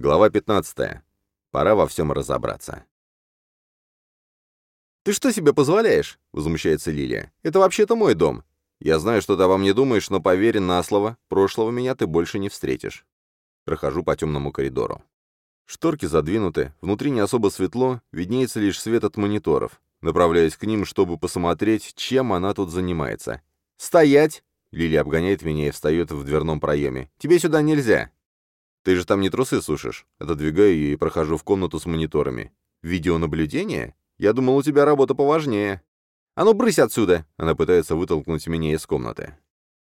Глава 15. Пора во всем разобраться. «Ты что себе позволяешь?» — возмущается Лилия. «Это вообще-то мой дом. Я знаю, что ты обо мне думаешь, но поверь на слово, прошлого меня ты больше не встретишь». Прохожу по темному коридору. Шторки задвинуты, внутри не особо светло, виднеется лишь свет от мониторов. Направляюсь к ним, чтобы посмотреть, чем она тут занимается. «Стоять!» — Лилия обгоняет меня и встает в дверном проеме. «Тебе сюда нельзя!» «Ты же там не трусы сушишь?» Отодвигаю ее и прохожу в комнату с мониторами. «Видеонаблюдение? Я думал, у тебя работа поважнее». «А ну, брысь отсюда!» Она пытается вытолкнуть меня из комнаты.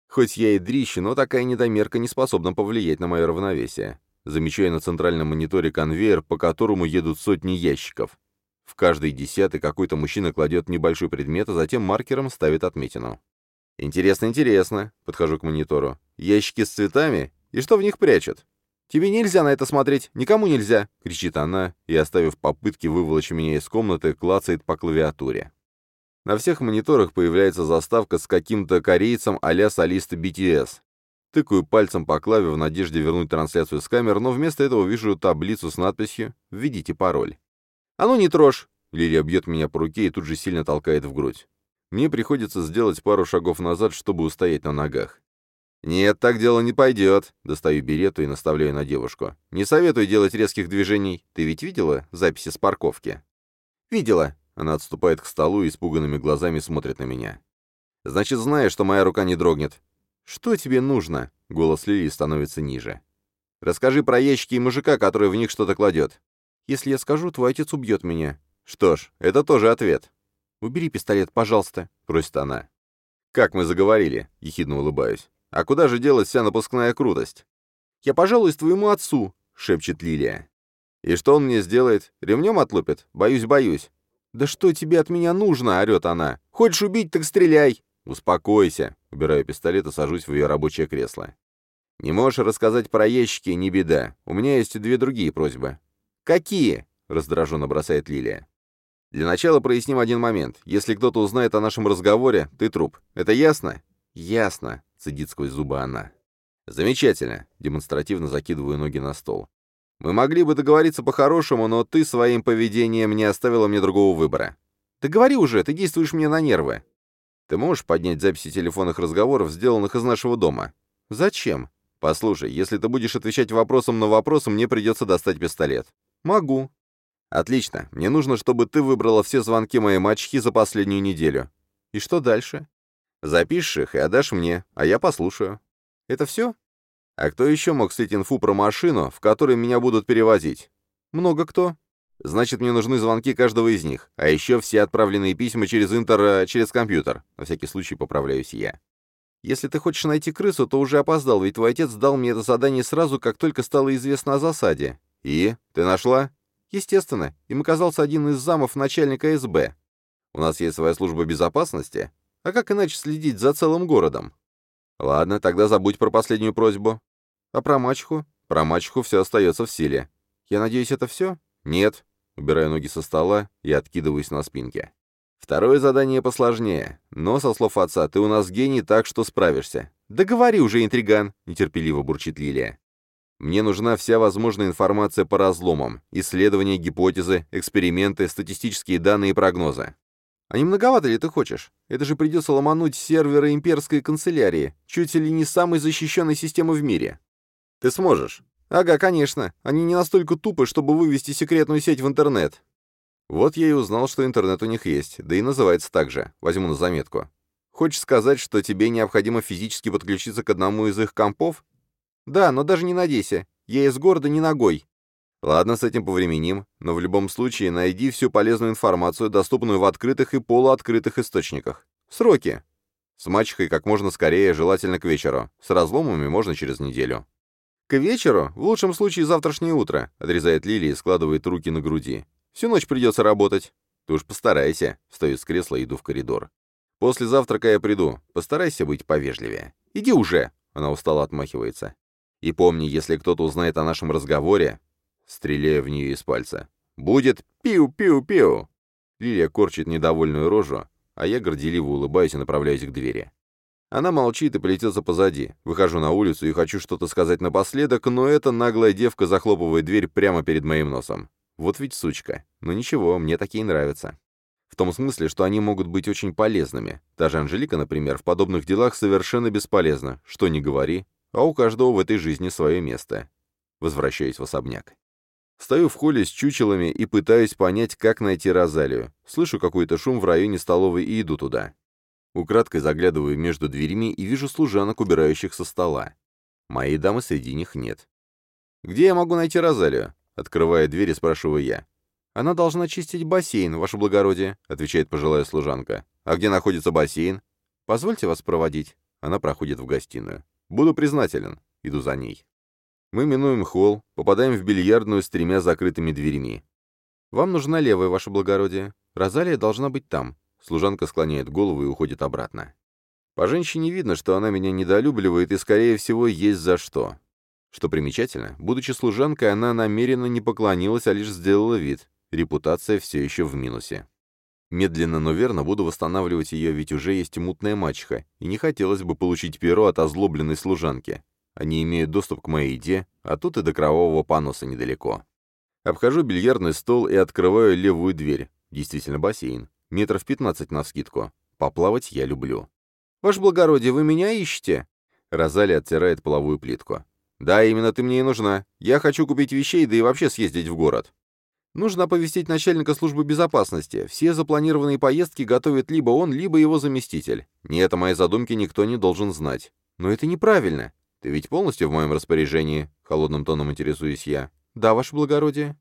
Хоть я и дрищ, но такая недомерка не способна повлиять на мое равновесие. Замечаю на центральном мониторе конвейер, по которому едут сотни ящиков. В каждый десятый какой-то мужчина кладет небольшой предмет, а затем маркером ставит отметину. «Интересно, интересно», — подхожу к монитору. «Ящики с цветами? И что в них прячут?» «Тебе нельзя на это смотреть, никому нельзя!» — кричит она, и, оставив попытки выволочь меня из комнаты, клацает по клавиатуре. На всех мониторах появляется заставка с каким-то корейцем а-ля солиста BTS. Тыкаю пальцем по клаве в надежде вернуть трансляцию с камер, но вместо этого вижу таблицу с надписью «Введите пароль». «А ну не трожь!» Лилия бьет меня по руке и тут же сильно толкает в грудь. Мне приходится сделать пару шагов назад, чтобы устоять на ногах. «Нет, так дело не пойдет», — достаю берету и наставляю на девушку. «Не советую делать резких движений. Ты ведь видела записи с парковки?» «Видела». Она отступает к столу и испуганными глазами смотрит на меня. «Значит, знаешь, что моя рука не дрогнет». «Что тебе нужно?» — голос Лилии становится ниже. «Расскажи про ящики и мужика, который в них что-то кладет». «Если я скажу, твой отец убьет меня». «Что ж, это тоже ответ». «Убери пистолет, пожалуйста», — просит она. «Как мы заговорили», — ехидно улыбаюсь. А куда же делась вся напускная крутость? «Я пожалуюсь твоему отцу», — шепчет Лилия. «И что он мне сделает? Ремнем отлупит? Боюсь, боюсь». «Да что тебе от меня нужно?» — орет она. «Хочешь убить, так стреляй!» «Успокойся!» — убираю пистолет и сажусь в ее рабочее кресло. «Не можешь рассказать про ящики, не беда. У меня есть две другие просьбы». «Какие?» — раздраженно бросает Лилия. «Для начала проясним один момент. Если кто-то узнает о нашем разговоре, ты труп. Это ясно?» «Ясно», — цедит сквозь зубы она. «Замечательно», — демонстративно закидываю ноги на стол. «Мы могли бы договориться по-хорошему, но ты своим поведением не оставила мне другого выбора. Ты говори уже, ты действуешь мне на нервы. Ты можешь поднять записи телефонных разговоров, сделанных из нашего дома? Зачем? Послушай, если ты будешь отвечать вопросом на вопрос, мне придется достать пистолет. Могу. Отлично. Мне нужно, чтобы ты выбрала все звонки моей мачехи за последнюю неделю. И что дальше? Запишешь их и отдашь мне, а я послушаю. Это все? А кто еще мог слить инфу про машину, в которой меня будут перевозить? Много кто. Значит, мне нужны звонки каждого из них, а еще все отправленные письма через интер... Э, через компьютер. На всякий случай поправляюсь я. Если ты хочешь найти крысу, то уже опоздал, ведь твой отец дал мне это задание сразу, как только стало известно о засаде. И? Ты нашла? Естественно. Им оказался один из замов начальника СБ. У нас есть своя служба безопасности, а как иначе следить за целым городом? Ладно, тогда забудь про последнюю просьбу. А про мачеху? Про мачеху все остается в силе. Я надеюсь, это все? Нет. Убираю ноги со стола и откидываюсь на спинке. Второе задание посложнее, но, со слов отца, ты у нас гений, так что справишься. Да говори уже, интриган, нетерпеливо бурчит Лилия. Мне нужна вся возможная информация по разломам, исследования, гипотезы, эксперименты, статистические данные и прогнозы. А не многовато ли ты хочешь? Это же придется ломануть серверы имперской канцелярии, чуть ли не самой защищенной системы в мире. Ты сможешь? Ага, конечно. Они не настолько тупы, чтобы вывести секретную сеть в интернет. Вот я и узнал, что интернет у них есть, да и называется так же. Возьму на заметку. Хочешь сказать, что тебе необходимо физически подключиться к одному из их компов? Да, но даже не надейся. Я из города не ногой. Ладно, с этим повременим, но в любом случае найди всю полезную информацию, доступную в открытых и полуоткрытых источниках. Сроки. С мачехой как можно скорее, желательно к вечеру. С разломами можно через неделю. «К вечеру? В лучшем случае завтрашнее утро», — отрезает Лили и складывает руки на груди. «Всю ночь придется работать». «Ты уж постарайся», — встаю с кресла и иду в коридор. «После завтрака я приду. Постарайся быть повежливее». «Иди уже», — она устало отмахивается. «И помни, если кто-то узнает о нашем разговоре, стреляя в нее из пальца. «Будет пиу-пиу-пиу!» Лилия корчит недовольную рожу, а я горделиво улыбаюсь и направляюсь к двери. Она молчит и плетется позади. Выхожу на улицу и хочу что-то сказать напоследок, но эта наглая девка захлопывает дверь прямо перед моим носом. Вот ведь сучка. Но ничего, мне такие нравятся. В том смысле, что они могут быть очень полезными. Та же Анжелика, например, в подобных делах совершенно бесполезна. Что ни говори, а у каждого в этой жизни свое место. Возвращаюсь в особняк. Стою в холле с чучелами и пытаюсь понять, как найти Розалию. Слышу какой-то шум в районе столовой и иду туда. Украдкой заглядываю между дверями и вижу служанок, убирающих со стола. Моей дамы среди них нет. «Где я могу найти Розалию?» Открывая дверь, спрашиваю я. «Она должна чистить бассейн, ваше благородие», — отвечает пожилая служанка. «А где находится бассейн?» «Позвольте вас проводить». Она проходит в гостиную. «Буду признателен». Иду за ней. Мы минуем холл, попадаем в бильярдную с тремя закрытыми дверями. «Вам нужна левая, ваше благородие. Розалия должна быть там». Служанка склоняет голову и уходит обратно. По женщине видно, что она меня недолюбливает и, скорее всего, есть за что. Что примечательно, будучи служанкой, она намеренно не поклонилась, а лишь сделала вид. Репутация все еще в минусе. Медленно, но верно буду восстанавливать ее, ведь уже есть мутная мачеха, и не хотелось бы получить перо от озлобленной служанки. Они имеют доступ к моей еде, а тут и до кровавого поноса недалеко. Обхожу бильярдный стол и открываю левую дверь. Действительно бассейн. Метров пятнадцать навскидку. Поплавать я люблю. «Ваше благородие, вы меня ищете?» Розали оттирает половую плитку. «Да, именно ты мне и нужна. Я хочу купить вещей, да и вообще съездить в город». Нужно оповестить начальника службы безопасности. Все запланированные поездки готовит либо он, либо его заместитель. Нет, о моей задумке никто не должен знать. Но это неправильно. Ты ведь полностью в моем распоряжении? Холодным тоном интересуюсь я. Да, ваше благородие.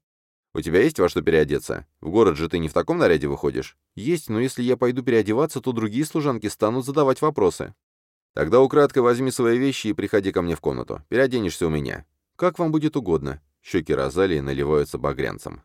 У тебя есть во что переодеться? В город же ты не в таком наряде выходишь? Есть, но если я пойду переодеваться, то другие служанки станут задавать вопросы. Тогда украдкой возьми свои вещи и приходи ко мне в комнату. Переоденешься у меня. Как вам будет угодно. Щеки Розалии наливаются багрянцем.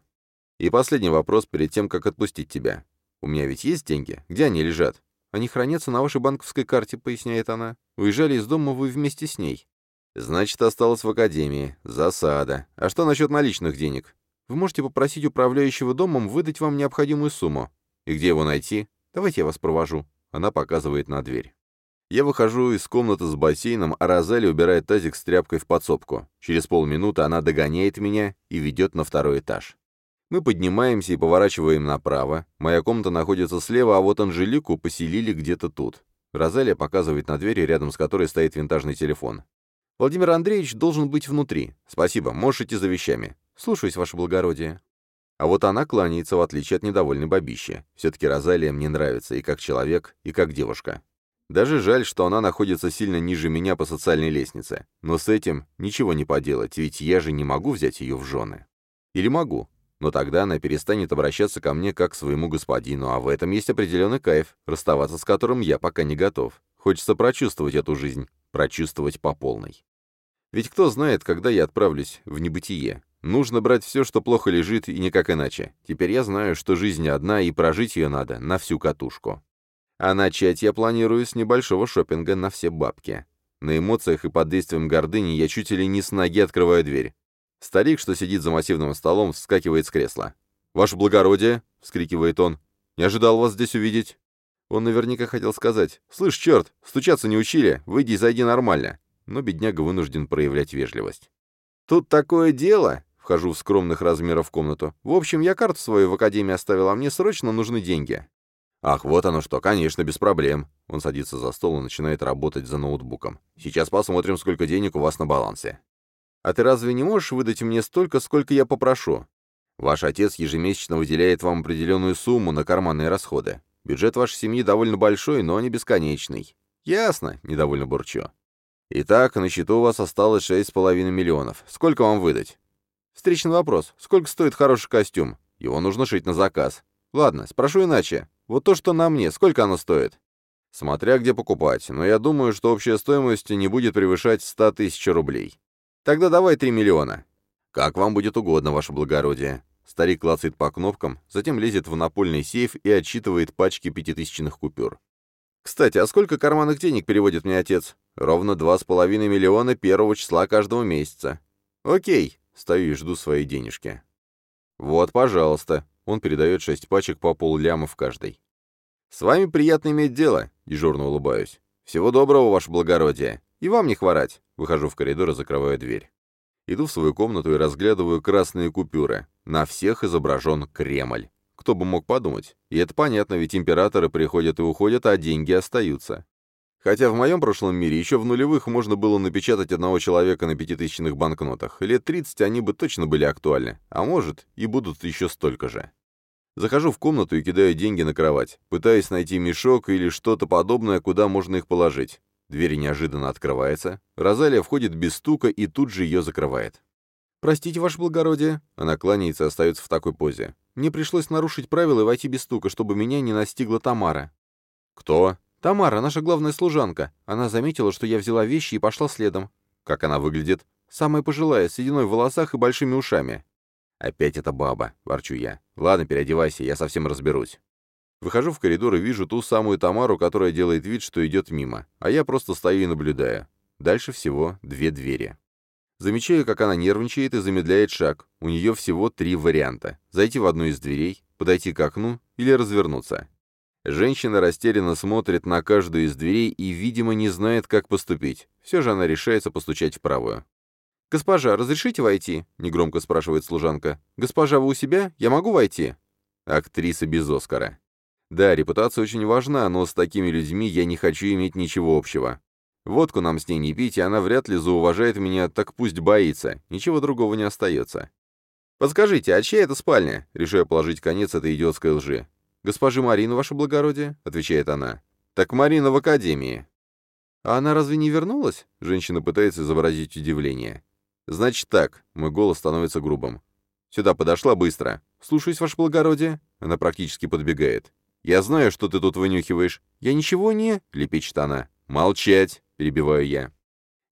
И последний вопрос перед тем, как отпустить тебя. У меня ведь есть деньги? Где они лежат? Они хранятся на вашей банковской карте, поясняет она. Уезжали из дома вы вместе с ней. Значит, осталось в академии. Засада. А что насчет наличных денег? Вы можете попросить управляющего домом выдать вам необходимую сумму. И где его найти? Давайте я вас провожу. Она показывает на дверь. Я выхожу из комнаты с бассейном, а Розали убирает тазик с тряпкой в подсобку. Через полминуты она догоняет меня и ведет на второй этаж. Мы поднимаемся и поворачиваем направо. Моя комната находится слева, а вот Анжелику поселили где-то тут. Розалия показывает на двери, рядом с которой стоит винтажный телефон. «Владимир Андреевич должен быть внутри. Спасибо, можешь идти за вещами. Слушаюсь, ваше благородие». А вот она кланяется, в отличие от недовольной бабищи. Все-таки Розалия мне нравится и как человек, и как девушка. Даже жаль, что она находится сильно ниже меня по социальной лестнице. Но с этим ничего не поделать, ведь я же не могу взять ее в жены. Или могу, но тогда она перестанет обращаться ко мне как к своему господину, а в этом есть определенный кайф, расставаться с которым я пока не готов. Хочется прочувствовать эту жизнь, прочувствовать по полной. Ведь кто знает, когда я отправлюсь в небытие. Нужно брать все, что плохо лежит, и никак иначе. Теперь я знаю, что жизнь одна, и прожить ее надо на всю катушку. А начать я планирую с небольшого шопинга на все бабки. На эмоциях и под действием гордыни я чуть ли не с ноги открываю дверь. Старик, что сидит за массивным столом, вскакивает с кресла. «Ваше благородие!» — вскрикивает он. «Не ожидал вас здесь увидеть». Он наверняка хотел сказать. «Слышь, черт, стучаться не учили, выйди и зайди нормально». Но бедняга вынужден проявлять вежливость. «Тут такое дело!» — вхожу в скромных размеров комнату. «В общем, я карту свою в академии оставил, а мне срочно нужны деньги». «Ах, вот оно что, конечно, без проблем». Он садится за стол и начинает работать за ноутбуком. «Сейчас посмотрим, сколько денег у вас на балансе». А ты разве не можешь выдать мне столько, сколько я попрошу? Ваш отец ежемесячно выделяет вам определенную сумму на карманные расходы. Бюджет вашей семьи довольно большой, но не бесконечный. Ясно, недовольно бурчу. Итак, на счету у вас осталось шесть с половиной миллионов. Сколько вам выдать? Встречный вопрос. Сколько стоит хороший костюм? Его нужно шить на заказ. Ладно, спрошу иначе. Вот то, что на мне, сколько оно стоит? Смотря где покупать, но я думаю, что общая стоимость не будет превышать 100 тысяч рублей. Тогда давай три миллиона. Как вам будет угодно, ваше благородие. Старик клацает по кнопкам, затем лезет в напольный сейф и отсчитывает пачки пятитысячных купюр. Кстати, а сколько карманных денег переводит мне отец? Ровно два с половиной миллиона первого числа каждого месяца. Окей, стою и жду свои денежки. Вот, пожалуйста. Он передает шесть пачек по полляма в каждой. С вами приятно иметь дело, дежурно улыбаюсь. «Всего доброго, ваше благородие. И вам не хворать». Выхожу в коридор и закрываю дверь. Иду в свою комнату и разглядываю красные купюры. На всех изображен Кремль. Кто бы мог подумать? И это понятно, ведь императоры приходят и уходят, а деньги остаются. Хотя в моем прошлом мире еще в нулевых можно было напечатать одного человека на пятитысячных банкнотах. Лет 30 они бы точно были актуальны, а может, и будут еще столько же. Захожу в комнату и кидаю деньги на кровать, пытаясь найти мешок или что-то подобное, куда можно их положить. Дверь неожиданно открывается. Розалия входит без стука и тут же ее закрывает. «Простите, ваше благородие». Она кланяется и остается в такой позе. «Мне пришлось нарушить правила и войти без стука, чтобы меня не настигла Тамара». «Кто?» «Тамара, наша главная служанка. Она заметила, что я взяла вещи и пошла следом». «Как она выглядит?» «Самая пожилая, с сединой в волосах и большими ушами». «Опять эта баба», — ворчу я. «Ладно, переодевайся, я совсем разберусь». Выхожу в коридор и вижу ту самую Тамару, которая делает вид, что идет мимо, а я просто стою и наблюдаю. Дальше всего две двери. Замечаю, как она нервничает и замедляет шаг. У нее всего три варианта. Зайти в одну из дверей, подойти к окну или развернуться. Женщина растерянно смотрит на каждую из дверей и, видимо, не знает, как поступить. Все же она решается постучать в правую. «Госпожа, разрешите войти?» — негромко спрашивает служанка. «Госпожа, вы у себя? Я могу войти?» Актриса без Оскара. Да, репутация очень важна, но с такими людьми я не хочу иметь ничего общего. Водку нам с ней не пить, и она вряд ли зауважает меня, так пусть боится. Ничего другого не остается. «Подскажите, а чья это спальня?» Решаю положить конец этой идиотской лжи. «Госпожи Марина, ваше благородие?» — отвечает она. «Так Марина в академии». «А она разве не вернулась?» — женщина пытается изобразить удивление. «Значит так», — мой голос становится грубым. «Сюда подошла быстро. Слушаюсь, ваше благородие». Она практически подбегает. «Я знаю, что ты тут вынюхиваешь». «Я ничего не...» — лепечет она. «Молчать!» — перебиваю я.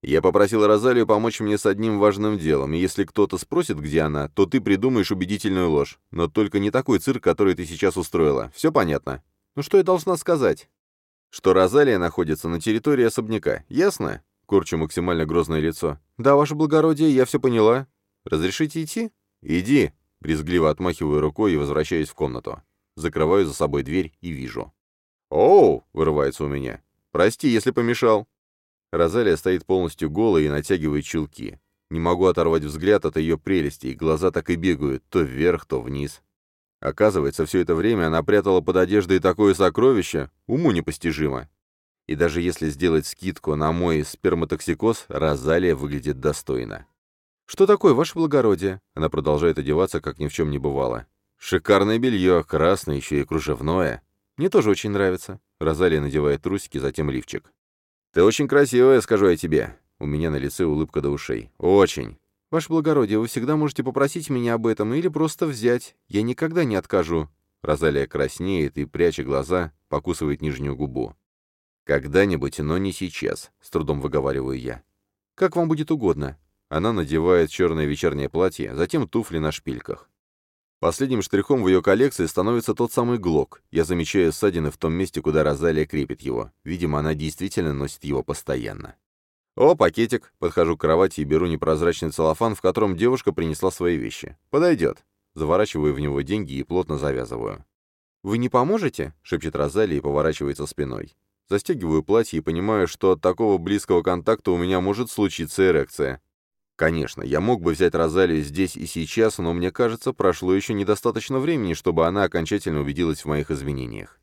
Я попросил Розалию помочь мне с одним важным делом, и если кто-то спросит, где она, то ты придумаешь убедительную ложь. Но только не такой цирк, который ты сейчас устроила. Все понятно? Ну что я должна сказать? Что Розалия находится на территории особняка. Ясно? Корчу максимально грозное лицо. Да, ваше благородие, я все поняла. Разрешите идти? Иди. Брезгливо отмахиваю рукой и возвращаюсь в комнату. Закрываю за собой дверь и вижу. «Оу!» — вырывается у меня. «Прости, если помешал». Розалия стоит полностью голая и натягивает чулки. Не могу оторвать взгляд от ее прелести, и глаза так и бегают, то вверх, то вниз. Оказывается, все это время она прятала под одеждой такое сокровище, уму непостижимо. И даже если сделать скидку на мой сперматоксикоз, Розалия выглядит достойно. «Что такое, ваше благородие?» Она продолжает одеваться, как ни в чем не бывало. «Шикарное белье, красное, еще и кружевное. Мне тоже очень нравится». Розалия надевает трусики, затем лифчик. «Ты очень красивая, скажу я тебе». У меня на лице улыбка до ушей. «Очень». «Ваше благородие, вы всегда можете попросить меня об этом или просто взять. Я никогда не откажу». Розалия краснеет и, пряча глаза, покусывает нижнюю губу. «Когда-нибудь, но не сейчас», — с трудом выговариваю я. «Как вам будет угодно». Она надевает черное вечернее платье, затем туфли на шпильках. Последним штрихом в ее коллекции становится тот самый глок. Я замечаю ссадины в том месте, куда Розалия крепит его. Видимо, она действительно носит его постоянно. «О, пакетик!» Подхожу к кровати и беру непрозрачный целлофан, в котором девушка принесла свои вещи. «Подойдет». Заворачиваю в него деньги и плотно завязываю. «Вы не поможете?» — шепчет Розалия и поворачивается спиной. Застегиваю платье и понимаю, что от такого близкого контакта у меня может случиться эрекция. Конечно, я мог бы взять Розалию здесь и сейчас, но мне кажется, прошло еще недостаточно времени, чтобы она окончательно убедилась в моих изменениях.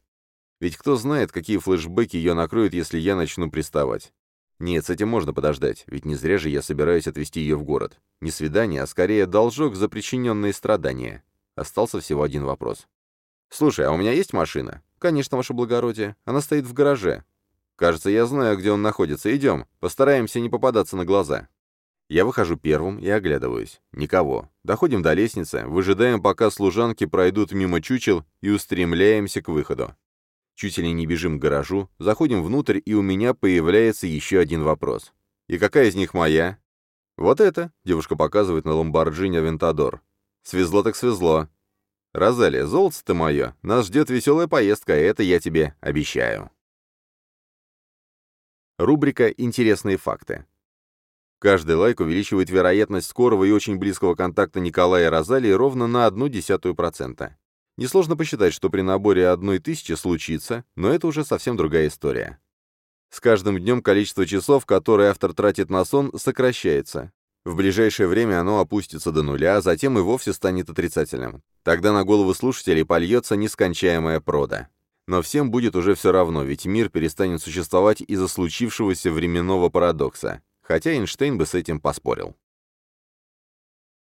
Ведь кто знает, какие флешбеки ее накроют, если я начну приставать. Нет, с этим можно подождать, ведь не зря же я собираюсь отвезти ее в город. Не свидание, а скорее должок за причиненные страдания. Остался всего один вопрос. «Слушай, а у меня есть машина?» «Конечно, ваше благородие. Она стоит в гараже». «Кажется, я знаю, где он находится. Идем. Постараемся не попадаться на глаза». Я выхожу первым и оглядываюсь. Никого. Доходим до лестницы, выжидаем, пока служанки пройдут мимо чучел и устремляемся к выходу. Чуть ли не бежим к гаражу, заходим внутрь, и у меня появляется еще один вопрос. И какая из них моя? Вот это, девушка показывает на ломбарджине Авентадор. Свезло так свезло. Розалия, золото ты мое, нас ждет веселая поездка, это я тебе обещаю. Рубрика «Интересные факты». Каждый лайк увеличивает вероятность скорого и очень близкого контакта Николая и Розалии ровно на одну десятую процента. Несложно посчитать, что при наборе одной тысячи случится, но это уже совсем другая история. С каждым днем количество часов, которые автор тратит на сон, сокращается. В ближайшее время оно опустится до нуля, а затем и вовсе станет отрицательным. Тогда на голову слушателей польется нескончаемая прода. Но всем будет уже все равно, ведь мир перестанет существовать из-за случившегося временного парадокса. Хотя Эйнштейн бы с этим поспорил.